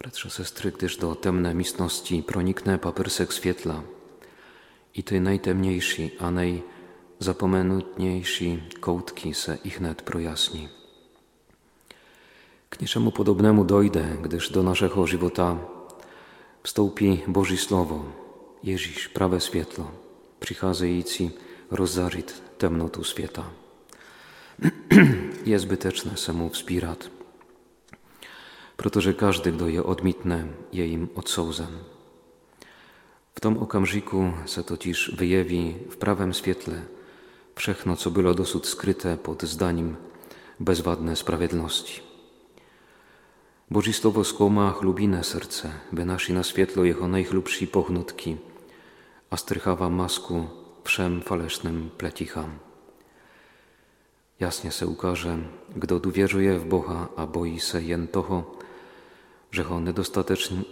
Bratrze, sestry, gdyż do temne místnosti pronikne paprsek świetla i ty najtemniejsi, a najzapomenutniejsi kołtki se ich net projasni. K niczemu podobnemu dojdę, gdyż do naszego żywota wstąpi Boży Słowo, Ježiš, prawe świetlo, přicházející rozzařit temnotu świata. Jest zbyteczne se mu wspierać protože każdy, kdo je odmítne, je jim odsouzan. W tom okamžiku se totiž wyjewi w prawym świetle všechno, co było dosud skryte pod zdaniem bezwadne sprawiedliwości. Boží slovo zkoumá chlubinę serce, by nasi na świetlo jeho najchlubší pohnutki, a strychawa masku wszem falesznym plecicham. Jasnie se ukaże, kdo dowierzuje w Boha, a boi se jen toho, że on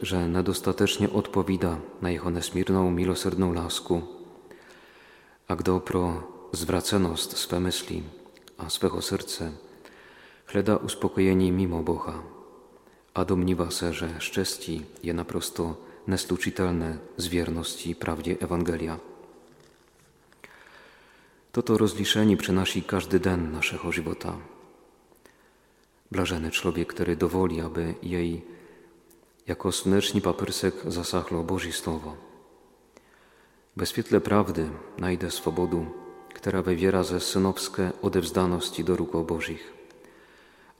że nedostatecznie odpowida na jeho nesmírnou milosrdnou lásku a kdo pro zwracenost swe myśli a swego serce chleda uspokojení mimo Boha a domniwa se, że szczęści je naprosto neslučitelné z wierności prawdzie Ewangelia. Toto rozliszeni przynosi każdy den naszego żywota. Blażeny człowiek, który dowoli, aby jej jako słoneczni paprsek zasachlo Bożí Słowo. Ve świetle prawdy najdę swobodu, która wywiera ze synowskie odewzdaności do ruk Bożich.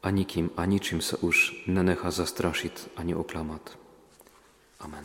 A nikim, a niczym se już nenecha zastraszyć, ani oklamat. Amen.